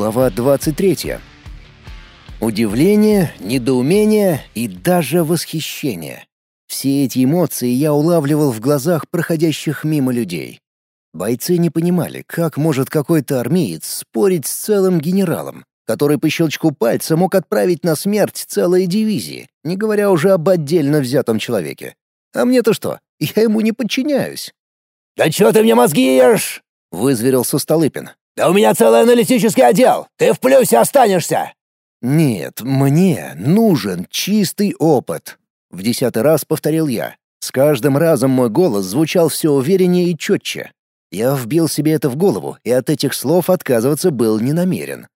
Глава 23. Удивление, недоумение и даже восхищение. Все эти эмоции я улавливал в глазах проходящих мимо людей. Бойцы не понимали, как может какой-то армеец спорить с целым генералом, который по щелчку пальца мог отправить на смерть целые дивизии, не говоря уже об отдельно взятом человеке. А мне-то что? Я ему не подчиняюсь. «Да чё ты мне мозги ешь?» — вызверился Столыпин. «Да у меня целый аналитический отдел! Ты в плюсе останешься!» «Нет, мне нужен чистый опыт», — в десятый раз повторил я. С каждым разом мой голос звучал все увереннее и четче. Я вбил себе это в голову, и от этих слов отказываться был не намерен.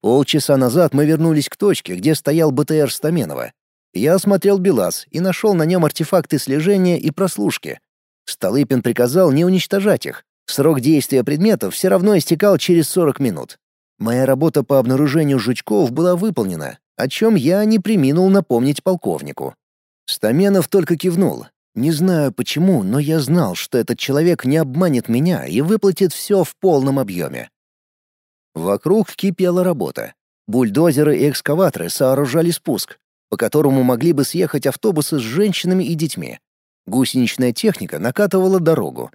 Полчаса назад мы вернулись к точке, где стоял БТР Стаменова. Я осмотрел БелАЗ и нашел на нем артефакты слежения и прослушки. Столыпин приказал не уничтожать их, Срок действия предметов все равно истекал через 40 минут. Моя работа по обнаружению жучков была выполнена, о чем я не приминул напомнить полковнику. Стаменов только кивнул. Не знаю почему, но я знал, что этот человек не обманет меня и выплатит все в полном объеме. Вокруг кипела работа. Бульдозеры и экскаваторы сооружали спуск, по которому могли бы съехать автобусы с женщинами и детьми. Гусеничная техника накатывала дорогу,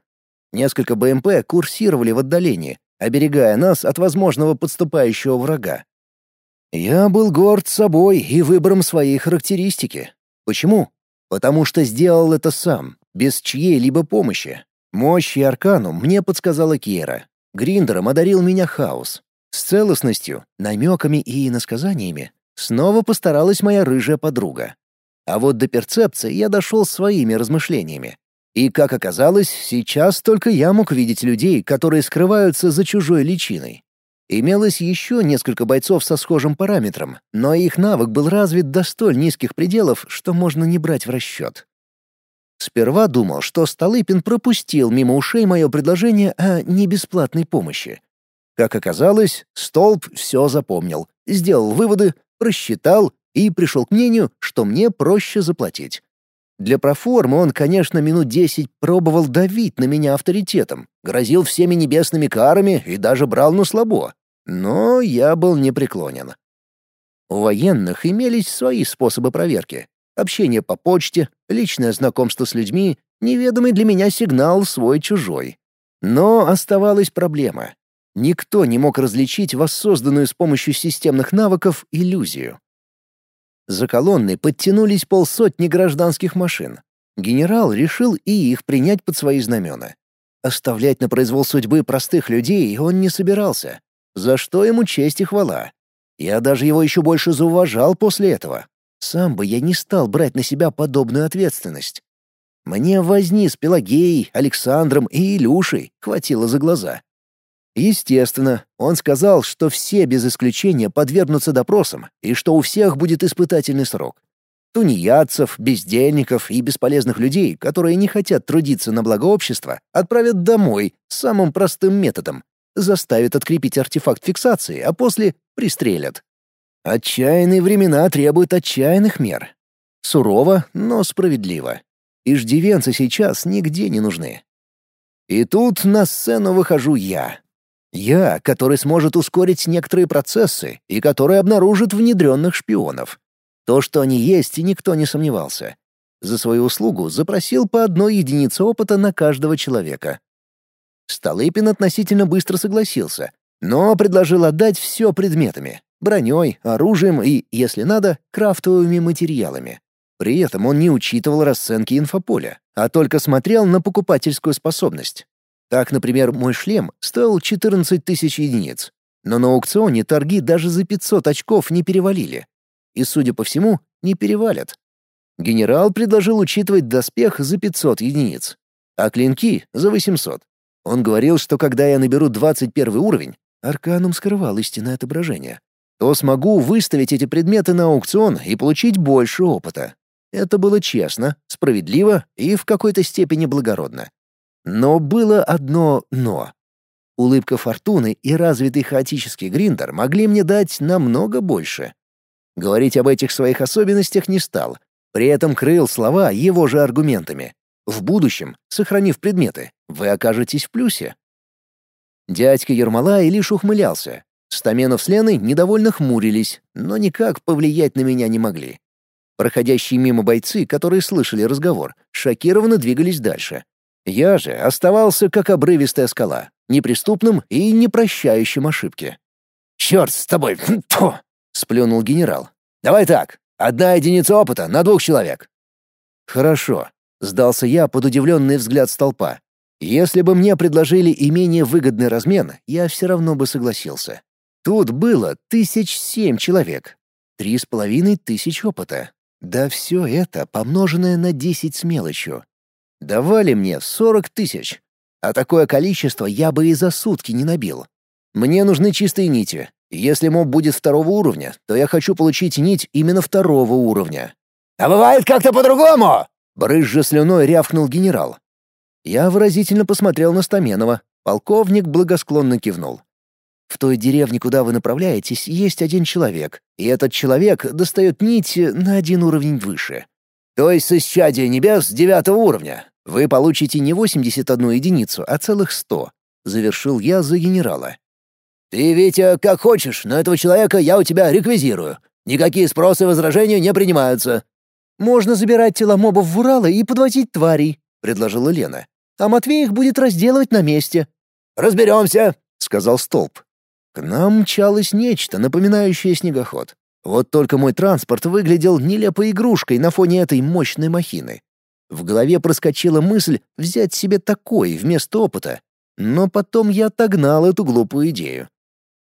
Несколько БМП курсировали в отдалении, оберегая нас от возможного подступающего врага. Я был горд собой и выбором своей характеристики. Почему? Потому что сделал это сам, без чьей-либо помощи. Мощь и арканум мне подсказала Киера. Гриндером одарил меня хаос. С целостностью, намеками и иносказаниями снова постаралась моя рыжая подруга. А вот до перцепции я дошел своими размышлениями. И, как оказалось, сейчас только я мог видеть людей, которые скрываются за чужой личиной. Имелось еще несколько бойцов со схожим параметром, но их навык был развит до столь низких пределов, что можно не брать в расчет. Сперва думал, что Столыпин пропустил мимо ушей мое предложение о небесплатной помощи. Как оказалось, Столб все запомнил, сделал выводы, просчитал и пришел к мнению, что мне проще заплатить. Для проформы он, конечно, минут десять пробовал давить на меня авторитетом, грозил всеми небесными карами и даже брал на слабо. Но я был непреклонен. У военных имелись свои способы проверки. Общение по почте, личное знакомство с людьми, неведомый для меня сигнал свой-чужой. Но оставалась проблема. Никто не мог различить воссозданную с помощью системных навыков иллюзию. За колонной подтянулись полсотни гражданских машин. Генерал решил и их принять под свои знамена. Оставлять на произвол судьбы простых людей он не собирался, за что ему честь и хвала. Я даже его еще больше зауважал после этого. Сам бы я не стал брать на себя подобную ответственность. Мне возни с Пелагеей, Александром и Илюшей хватило за глаза. Естественно, он сказал, что все без исключения подвергнутся допросам и что у всех будет испытательный срок. Тунеядцев, бездельников и бесполезных людей, которые не хотят трудиться на благо общества, отправят домой самым простым методом. Заставят открепить артефакт фиксации, а после пристрелят. Отчаянные времена требуют отчаянных мер. Сурово, но справедливо. Иждивенцы сейчас нигде не нужны. И тут на сцену выхожу я, я, который сможет ускорить некоторые процессы и который обнаружит внедренных шпионов. То, что они есть, и никто не сомневался. За свою услугу запросил по одной единице опыта на каждого человека. Столыпин относительно быстро согласился, но предложил отдать все предметами — броней, оружием и, если надо, крафтовыми материалами. При этом он не учитывал расценки инфополя, а только смотрел на покупательскую способность. Так, например, мой шлем стоил 14 тысяч единиц, но на аукционе торги даже за 500 очков не перевалили. И, судя по всему, не перевалят. Генерал предложил учитывать доспех за 500 единиц, а клинки — за 800. Он говорил, что когда я наберу 21 уровень, Арканум скрывал истинное отображение, то смогу выставить эти предметы на аукцион и получить больше опыта. Это было честно, справедливо и в какой-то степени благородно. Но было одно «но». Улыбка Фортуны и развитый хаотический гриндер могли мне дать намного больше. Говорить об этих своих особенностях не стал, при этом крыл слова его же аргументами. В будущем, сохранив предметы, вы окажетесь в плюсе. Дядька Ермолай лишь ухмылялся. Стаменов с Леной недовольно хмурились, но никак повлиять на меня не могли. Проходящие мимо бойцы, которые слышали разговор, шокированно двигались дальше. Я же оставался как обрывистая скала, неприступным и не прощающим ошибки. «Черт с тобой!» — сплюнул генерал. «Давай так, одна единица опыта на двух человек». «Хорошо», — сдался я под удивленный взгляд столпа. «Если бы мне предложили и менее выгодный размен, я все равно бы согласился. Тут было тысяч семь человек, три с половиной тысяч опыта. Да все это помноженное на десять с мелочью. Давали мне сорок тысяч, а такое количество я бы и за сутки не набил. Мне нужны чистые нити. Если моб будет второго уровня, то я хочу получить нить именно второго уровня. «А бывает как-то по-другому!» Брызжа слюной рявкнул генерал. Я выразительно посмотрел на Стаменова. Полковник благосклонно кивнул. В той деревне, куда вы направляетесь, есть один человек, и этот человек достает нить на один уровень выше. То есть с исчадия небес девятого уровня. Вы получите не 81 единицу, а целых 100. Завершил я за генерала. Ты, Витя, как хочешь, но этого человека я у тебя реквизирую. Никакие спросы и возражения не принимаются. Можно забирать тела мобов в Уралы и подвозить тварей, предложила Лена. А Матвей их будет разделывать на месте. Разберемся, сказал Столб. К нам мчалось нечто, напоминающее снегоход. Вот только мой транспорт выглядел нелепой игрушкой на фоне этой мощной махины. В голове проскочила мысль взять себе такой вместо опыта, но потом я отогнал эту глупую идею.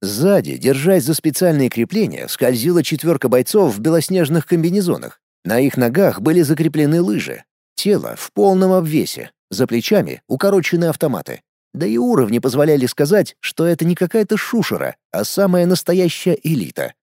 Сзади, держась за специальные крепления, скользила четверка бойцов в белоснежных комбинезонах. На их ногах были закреплены лыжи. Тело в полном обвесе, за плечами укороченные автоматы. Да и уровни позволяли сказать, что это не какая-то шушера, а самая настоящая элита.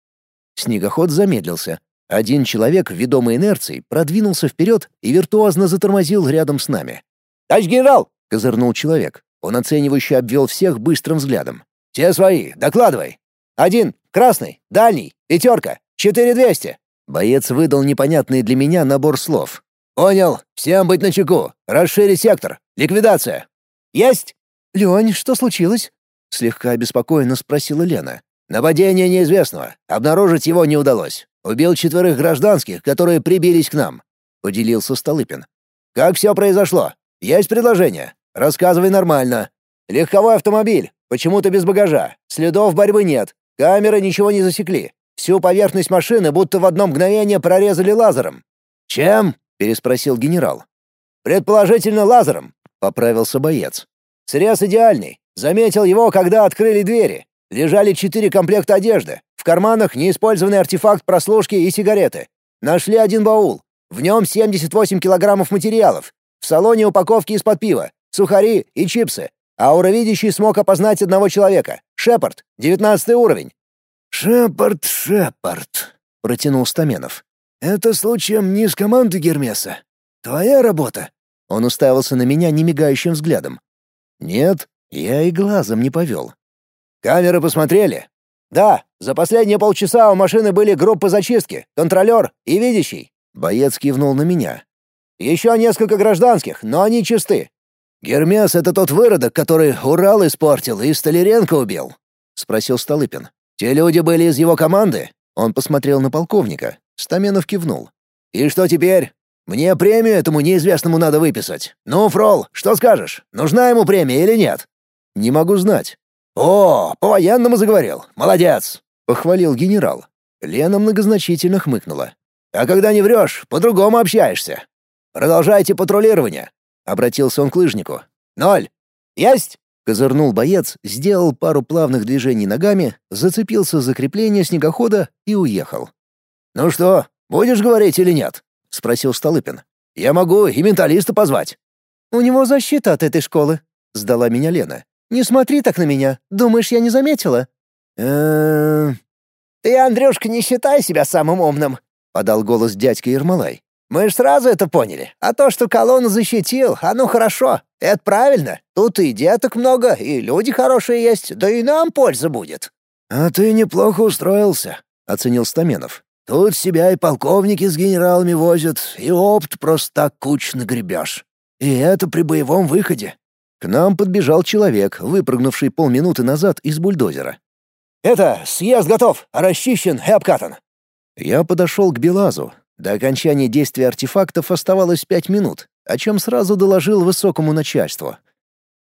Снегоход замедлился. Один человек, ведомый инерцией, продвинулся вперед и виртуозно затормозил рядом с нами. «Товарищ генерал!» — козырнул человек. Он оценивающе обвел всех быстрым взглядом. «Те свои, докладывай. Один, красный, дальний, пятерка, четыре двести». Боец выдал непонятный для меня набор слов. «Понял. Всем быть начеку. Расширить сектор. Ликвидация». «Есть!» «Лень, что случилось?» — слегка обеспокоенно спросила Лена. «Нападение неизвестного. Обнаружить его не удалось. Убил четверых гражданских, которые прибились к нам», — поделился Столыпин. «Как все произошло? Есть предложение? Рассказывай нормально. Легковой автомобиль. Почему-то без багажа. Следов борьбы нет. Камеры ничего не засекли. Всю поверхность машины будто в одно мгновение прорезали лазером». «Чем?» — переспросил генерал. «Предположительно лазером», — поправился боец. Срез идеальный. Заметил его, когда открыли двери. Лежали четыре комплекта одежды. В карманах неиспользованный артефакт прослушки и сигареты. Нашли один баул. В нем 78 килограммов материалов. В салоне упаковки из-под пива, сухари и чипсы. Ауровидящий смог опознать одного человека. Шепард, 19 уровень. «Шепард, Шепард», — протянул Стаменов. «Это случаем не из команды Гермеса. Твоя работа?» Он уставился на меня немигающим взглядом. Нет, я и глазом не повел. Камеры посмотрели? Да, за последние полчаса у машины были группы зачистки, контролер и видящий. Боец кивнул на меня. Еще несколько гражданских, но они чисты. Гермес — это тот выродок, который Урал испортил и Столяренко убил? — спросил Столыпин. «Те люди были из его команды?» Он посмотрел на полковника. Стаменов кивнул. «И что теперь? Мне премию этому неизвестному надо выписать. Ну, Фрол, что скажешь? Нужна ему премия или нет? Не могу знать. О, по-военному заговорил. Молодец, похвалил генерал. Лена многозначительно хмыкнула. А когда не врешь, по-другому общаешься. Продолжайте патрулирование, обратился он к лыжнику. Ноль. Есть. Козырнул боец, сделал пару плавных движений ногами, зацепился за крепление снегохода и уехал. «Ну что, будешь говорить или нет?» — спросил Столыпин. «Я могу и менталиста позвать». «У него защита от этой школы», — сдала меня Лена. «Не смотри так на меня. Думаешь, я не заметила?» «Эм...» «Ты, Андрюшка, не считай себя самым умным», — подал голос дядька Ермолай. «Мы ж сразу это поняли. А то, что колонну защитил, оно хорошо. Это правильно. Тут и деток много, и люди хорошие есть, да и нам польза будет». «А ты неплохо устроился», — оценил Стаменов. Тут себя и полковники с генералами возят, и опыт просто так куч нагребешь. И это при боевом выходе. К нам подбежал человек, выпрыгнувший полминуты назад из бульдозера. Это, съезд готов, расчищен и обкатан». Я подошел к Белазу. До окончания действия артефактов оставалось пять минут, о чем сразу доложил высокому начальству.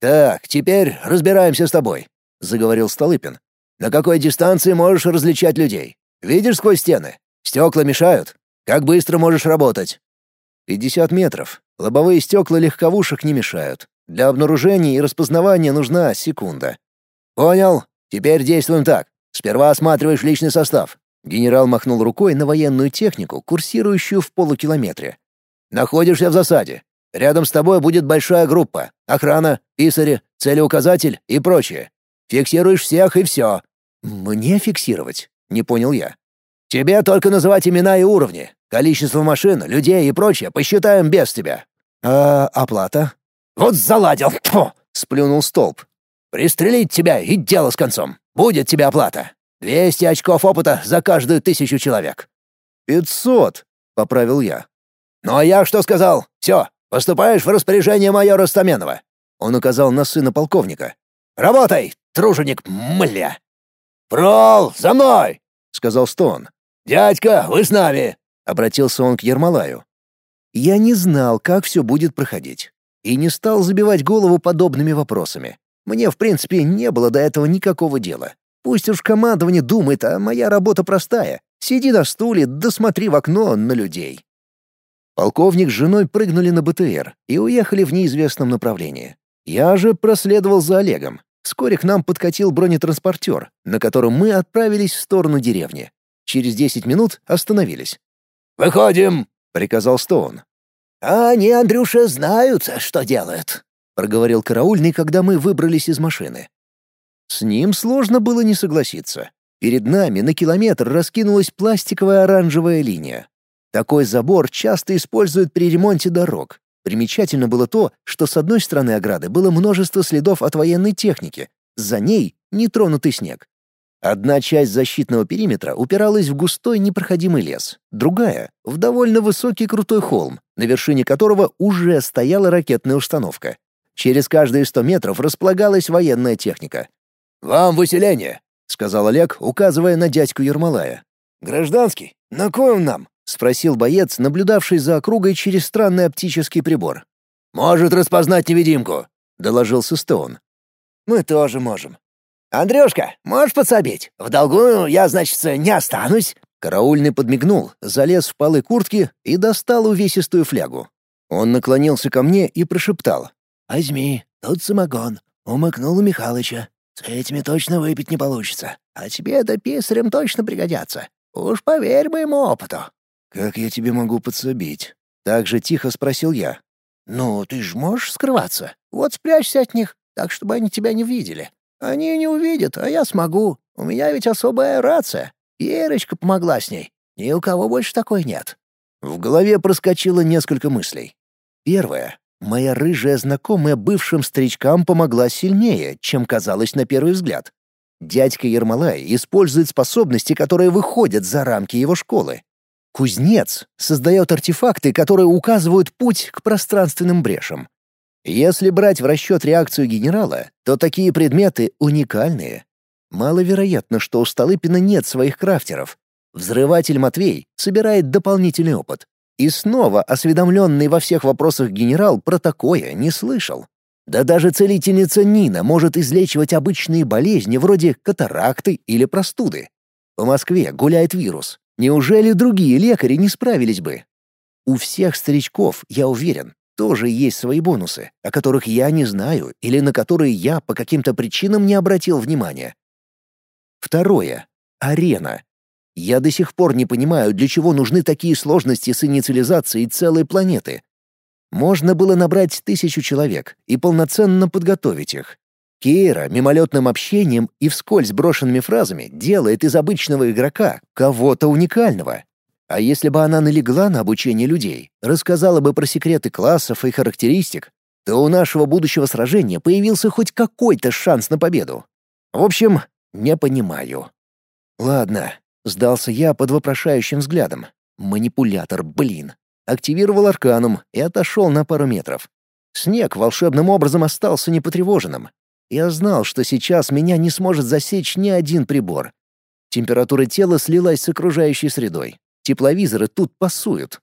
«Так, теперь разбираемся с тобой», — заговорил Столыпин. «На какой дистанции можешь различать людей? Видишь сквозь стены? Стекла мешают? Как быстро можешь работать?» «Пятьдесят метров. Лобовые стекла легковушек не мешают. Для обнаружения и распознавания нужна секунда». «Понял. Теперь действуем так. Сперва осматриваешь личный состав». Генерал махнул рукой на военную технику, курсирующую в полукилометре. «Находишься в засаде. Рядом с тобой будет большая группа. Охрана, писари, целеуказатель и прочее. Фиксируешь всех и все». «Мне фиксировать?» — не понял я. «Тебе только называть имена и уровни. Количество машин, людей и прочее посчитаем без тебя». «А оплата?» «Вот заладил!» Фу! — сплюнул столб. «Пристрелить тебя и дело с концом. Будет тебе оплата. Двести очков опыта за каждую тысячу человек». «Пятьсот», — поправил я. «Ну а я что сказал? Все, поступаешь в распоряжение майора Стаменова». Он указал на сына полковника. «Работай, труженик, мля!» «Прол, за мной!» — сказал Стон. «Дядька, вы с нами!» — обратился он к Ермолаю. Я не знал, как все будет проходить, и не стал забивать голову подобными вопросами. Мне, в принципе, не было до этого никакого дела. Пусть уж командование думает, а моя работа простая. Сиди на стуле, да смотри в окно на людей. Полковник с женой прыгнули на БТР и уехали в неизвестном направлении. Я же проследовал за Олегом. Вскоре к нам подкатил бронетранспортер, на котором мы отправились в сторону деревни. Через десять минут остановились. «Выходим!» — приказал Стоун. «А они, Андрюша, знают, что делают», — проговорил караульный, когда мы выбрались из машины. С ним сложно было не согласиться. Перед нами на километр раскинулась пластиковая оранжевая линия. Такой забор часто используют при ремонте дорог. Примечательно было то, что с одной стороны ограды было множество следов от военной техники, за ней — нетронутый снег. Одна часть защитного периметра упиралась в густой непроходимый лес, другая — в довольно высокий крутой холм, на вершине которого уже стояла ракетная установка. Через каждые сто метров располагалась военная техника. «Вам выселение», — сказал Олег, указывая на дядьку Ермолая. «Гражданский? На кой он нам?» — спросил боец, наблюдавший за округой через странный оптический прибор. «Может распознать невидимку», — доложился Стоун. «Мы тоже можем», «Андрюшка, можешь подсобить? В долгу я, значит, не останусь». Караульный подмигнул, залез в полы куртки и достал увесистую флягу. Он наклонился ко мне и прошептал. «Возьми, тут самогон. Умыкнул у Михалыча. С этими точно выпить не получится. А тебе это писарем точно пригодятся. Уж поверь моему опыту». «Как я тебе могу подсобить?» Так же тихо спросил я. «Ну, ты ж можешь скрываться. Вот спрячься от них, так, чтобы они тебя не видели. Они не увидят, а я смогу. У меня ведь особая рация. Ерочка помогла с ней. Ни у кого больше такой нет». В голове проскочило несколько мыслей. Первое. Моя рыжая знакомая бывшим старичкам помогла сильнее, чем казалось на первый взгляд. Дядька Ермолай использует способности, которые выходят за рамки его школы. Кузнец создает артефакты, которые указывают путь к пространственным брешам. Если брать в расчет реакцию генерала, то такие предметы уникальные. Маловероятно, что у Столыпина нет своих крафтеров. Взрыватель Матвей собирает дополнительный опыт. И снова осведомленный во всех вопросах генерал про такое не слышал. Да даже целительница Нина может излечивать обычные болезни вроде катаракты или простуды. По Москве гуляет вирус. Неужели другие лекари не справились бы? У всех старичков, я уверен, тоже есть свои бонусы, о которых я не знаю или на которые я по каким-то причинам не обратил внимания. Второе. Арена. Я до сих пор не понимаю, для чего нужны такие сложности с инициализацией целой планеты. Можно было набрать тысячу человек и полноценно подготовить их. Кейра мимолетным общением и вскользь брошенными фразами делает из обычного игрока кого-то уникального. А если бы она налегла на обучение людей, рассказала бы про секреты классов и характеристик, то у нашего будущего сражения появился хоть какой-то шанс на победу. В общем, не понимаю. Ладно, сдался я под вопрошающим взглядом. Манипулятор, блин. Активировал арканум и отошел на пару метров. Снег волшебным образом остался непотревоженным. Я знал, что сейчас меня не сможет засечь ни один прибор. Температура тела слилась с окружающей средой. Тепловизоры тут пасуют.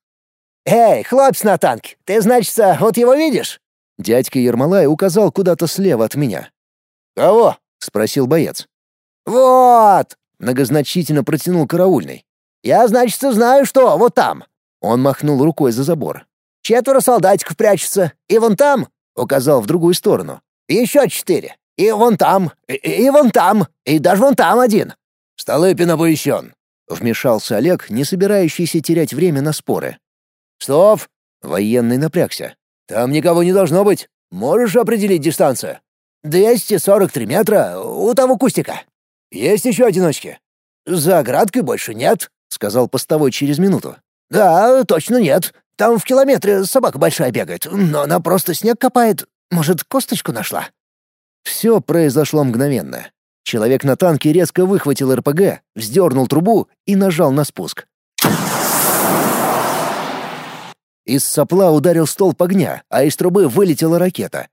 «Эй, хлопец на танке, ты, значит, вот его видишь?» Дядька Ермолай указал куда-то слева от меня. «Кого?» — спросил боец. «Вот!» — многозначительно протянул караульный. «Я, значит, знаю, что вот там». Он махнул рукой за забор. «Четверо солдатиков прячутся. И вон там», — указал в другую сторону. «Еще четыре. И вон там, и, и вон там, и даже вон там один. Столыпин оповещен», — вмешался Олег, не собирающийся терять время на споры. «Стоп!» — военный напрягся. «Там никого не должно быть. Можешь определить дистанцию?» «243 метра у того кустика». «Есть еще одиночки?» «За оградкой больше нет», — сказал постовой через минуту. «Да, точно нет. Там в километре собака большая бегает, но она просто снег копает. Может, косточку нашла?» Все произошло мгновенно. Человек на танке резко выхватил РПГ, вздернул трубу и нажал на спуск. Из сопла ударил столб огня, а из трубы вылетела ракета.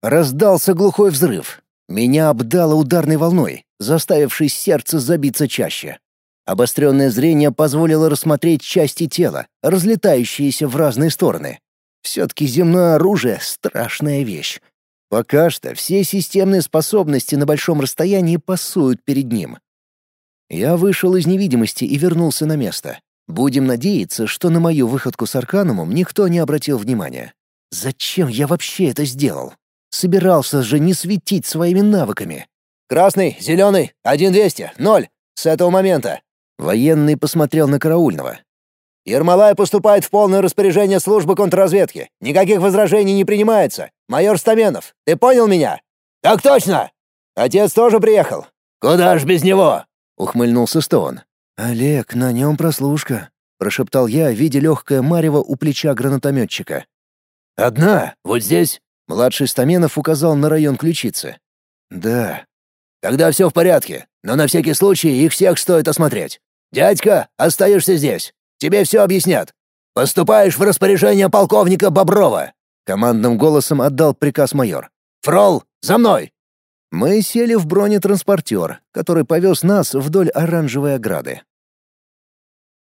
Раздался глухой взрыв. Меня обдало ударной волной, заставившей сердце забиться чаще. Обостренное зрение позволило рассмотреть части тела, разлетающиеся в разные стороны. Все-таки земное оружие — страшная вещь. Пока что все системные способности на большом расстоянии пасуют перед ним. Я вышел из невидимости и вернулся на место. Будем надеяться, что на мою выходку с Арканумом никто не обратил внимания. Зачем я вообще это сделал? Собирался же не светить своими навыками. «Красный, зеленый, один двести, ноль. С этого момента». Военный посмотрел на караульного. Ермолай поступает в полное распоряжение службы контрразведки. Никаких возражений не принимается. Майор Стаменов, ты понял меня? Так точно. Отец тоже приехал. Куда ж без него? Ухмыльнулся Стоун. Олег, на нем прослушка, прошептал я, видя легкое марево у плеча гранатометчика. Одна, вот здесь. Младший Стаменов указал на район ключицы. Да. Тогда все в порядке, но на всякий случай их всех стоит осмотреть. Дядька, остаешься здесь. Тебе все объяснят. Поступаешь в распоряжение полковника Боброва!» Командным голосом отдал приказ майор. «Фрол, за мной!» Мы сели в бронетранспортер, который повез нас вдоль оранжевой ограды.